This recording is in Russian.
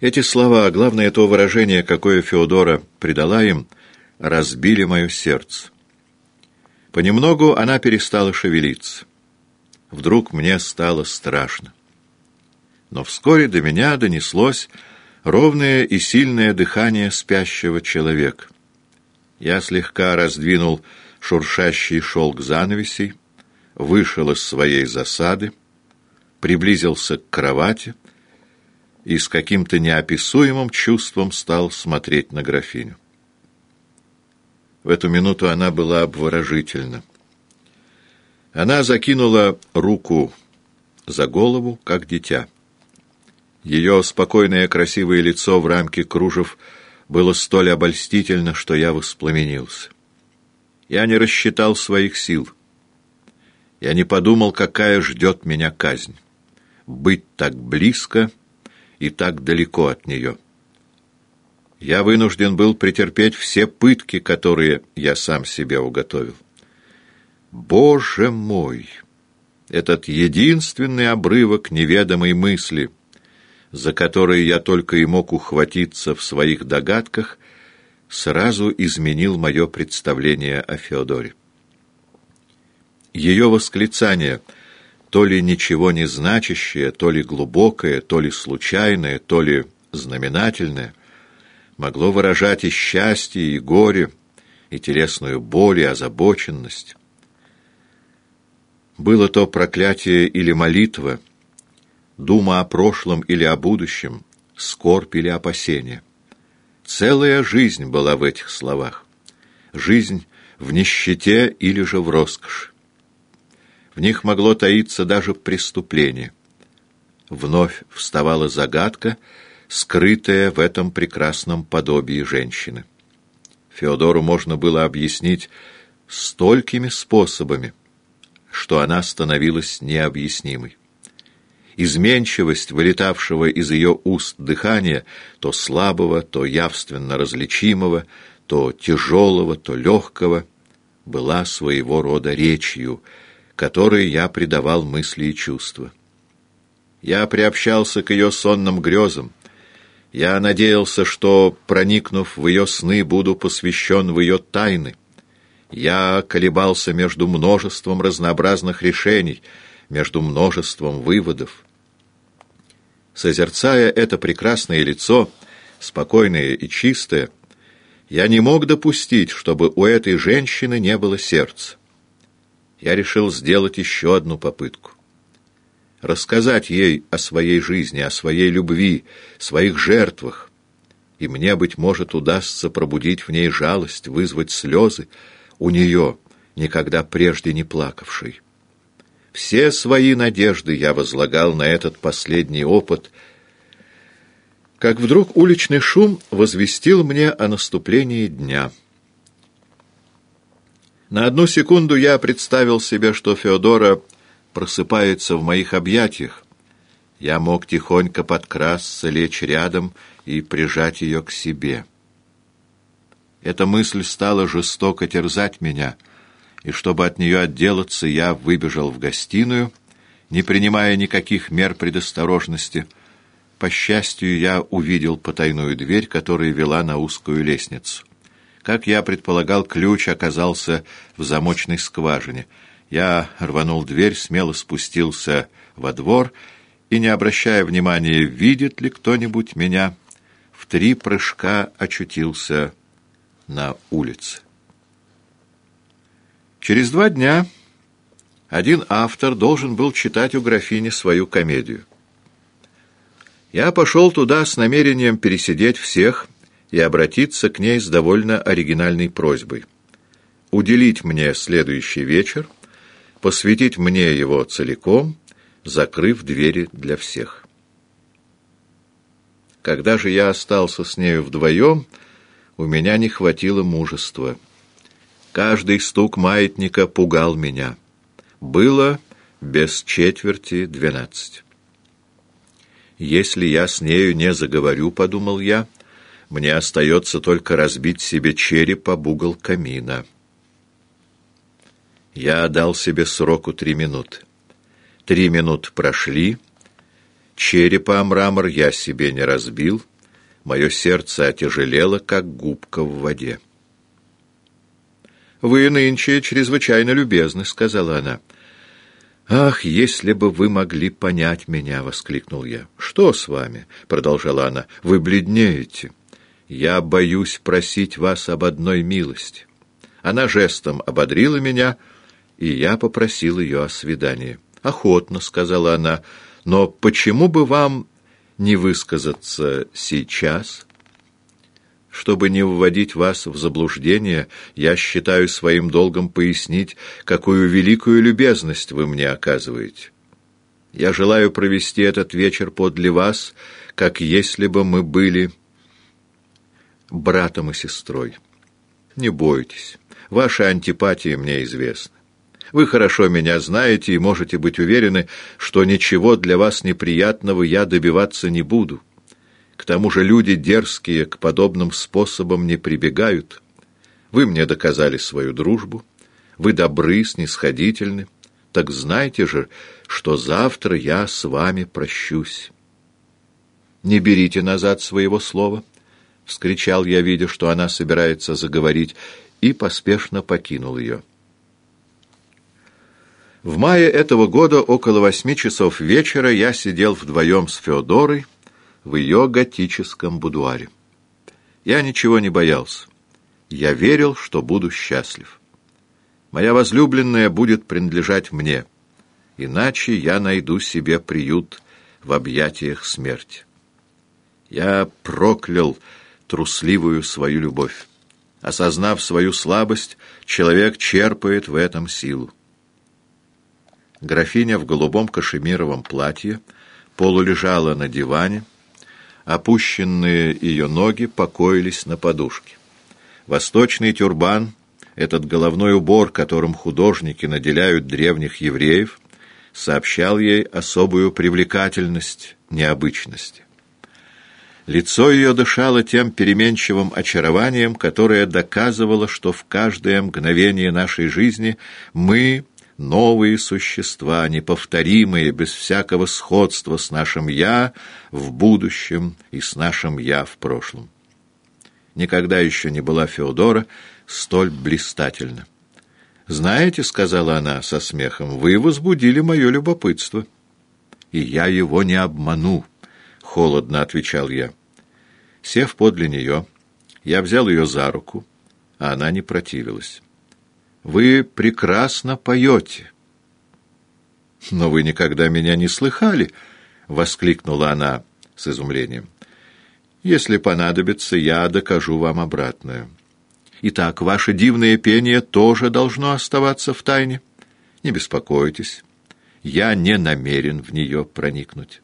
Эти слова, а главное то выражение, какое Феодора придала им, разбили мое сердце. Понемногу она перестала шевелиться. Вдруг мне стало страшно. Но вскоре до меня донеслось ровное и сильное дыхание спящего человека. Я слегка раздвинул шуршащий шелк занавесей, вышел из своей засады, приблизился к кровати и с каким-то неописуемым чувством стал смотреть на графиню. В эту минуту она была обворожительна. Она закинула руку за голову, как дитя. Ее спокойное красивое лицо в рамке кружев было столь обольстительно, что я воспламенился. Я не рассчитал своих сил. Я не подумал, какая ждет меня казнь. Быть так близко и так далеко от нее. Я вынужден был претерпеть все пытки, которые я сам себе уготовил. Боже мой! Этот единственный обрывок неведомой мысли, за который я только и мог ухватиться в своих догадках, сразу изменил мое представление о Феодоре. Ее восклицание, то ли ничего не значащее, то ли глубокое, то ли случайное, то ли знаменательное, могло выражать и счастье, и горе, и телесную боль, и озабоченность. Было то проклятие или молитва, дума о прошлом или о будущем, скорбь или опасение. Целая жизнь была в этих словах. Жизнь в нищете или же в роскоши. В них могло таиться даже преступление. Вновь вставала загадка, скрытая в этом прекрасном подобии женщины. Феодору можно было объяснить столькими способами — что она становилась необъяснимой. Изменчивость, вылетавшего из ее уст дыхания, то слабого, то явственно различимого, то тяжелого, то легкого, была своего рода речью, которой я придавал мысли и чувства. Я приобщался к ее сонным грезам, я надеялся, что, проникнув в ее сны, буду посвящен в ее тайны. Я колебался между множеством разнообразных решений, между множеством выводов. Созерцая это прекрасное лицо, спокойное и чистое, я не мог допустить, чтобы у этой женщины не было сердца. Я решил сделать еще одну попытку. Рассказать ей о своей жизни, о своей любви, своих жертвах. И мне, быть может, удастся пробудить в ней жалость, вызвать слезы, у нее, никогда прежде не плакавшей. Все свои надежды я возлагал на этот последний опыт, как вдруг уличный шум возвестил мне о наступлении дня. На одну секунду я представил себе, что Феодора просыпается в моих объятиях. Я мог тихонько подкрасться, лечь рядом и прижать ее к себе. Эта мысль стала жестоко терзать меня, и чтобы от нее отделаться, я выбежал в гостиную, не принимая никаких мер предосторожности. По счастью, я увидел потайную дверь, которая вела на узкую лестницу. Как я предполагал, ключ оказался в замочной скважине. Я рванул дверь, смело спустился во двор и, не обращая внимания, видит ли кто-нибудь меня, в три прыжка очутился на улице. Через два дня один автор должен был читать у графини свою комедию. Я пошел туда с намерением пересидеть всех и обратиться к ней с довольно оригинальной просьбой. Уделить мне следующий вечер, посвятить мне его целиком, закрыв двери для всех. Когда же я остался с нею вдвоем, у меня не хватило мужества. Каждый стук маятника пугал меня. Было без четверти двенадцать. «Если я с нею не заговорю, — подумал я, — мне остается только разбить себе череп об угол камина». Я дал себе сроку три минуты. Три минуты прошли, Черепа о мрамор я себе не разбил, мое сердце отяжелело, как губка в воде. «Вы нынче чрезвычайно любезны», — сказала она. «Ах, если бы вы могли понять меня!» — воскликнул я. «Что с вами?» — продолжала она. «Вы бледнеете. Я боюсь просить вас об одной милости». Она жестом ободрила меня, и я попросил ее о свидании. «Охотно», — сказала она, — «но почему бы вам не высказаться сейчас?» Чтобы не вводить вас в заблуждение, я считаю своим долгом пояснить, какую великую любезность вы мне оказываете. Я желаю провести этот вечер подле вас, как если бы мы были братом и сестрой. Не бойтесь, ваша антипатия мне известна. Вы хорошо меня знаете и можете быть уверены, что ничего для вас неприятного я добиваться не буду. К тому же люди дерзкие к подобным способам не прибегают. Вы мне доказали свою дружбу, вы добры, снисходительны. Так знайте же, что завтра я с вами прощусь. Не берите назад своего слова, — вскричал я, видя, что она собирается заговорить, и поспешно покинул ее. В мае этого года около восьми часов вечера я сидел вдвоем с Феодорой, в ее готическом будуаре. Я ничего не боялся. Я верил, что буду счастлив. Моя возлюбленная будет принадлежать мне, иначе я найду себе приют в объятиях смерти. Я проклял трусливую свою любовь. Осознав свою слабость, человек черпает в этом силу. Графиня в голубом кашемировом платье полулежала на диване, Опущенные ее ноги покоились на подушке. Восточный тюрбан, этот головной убор, которым художники наделяют древних евреев, сообщал ей особую привлекательность, необычности. Лицо ее дышало тем переменчивым очарованием, которое доказывало, что в каждое мгновение нашей жизни мы новые существа, неповторимые, без всякого сходства с нашим «я» в будущем и с нашим «я» в прошлом. Никогда еще не была Феодора столь блистательна. «Знаете, — сказала она со смехом, — вы возбудили мое любопытство». «И я его не обману», — холодно отвечал я. Сев подле нее, я взял ее за руку, а она не противилась. Вы прекрасно поете. Но вы никогда меня не слыхали, — воскликнула она с изумлением. Если понадобится, я докажу вам обратное. Итак, ваше дивное пение тоже должно оставаться в тайне. Не беспокойтесь, я не намерен в нее проникнуть.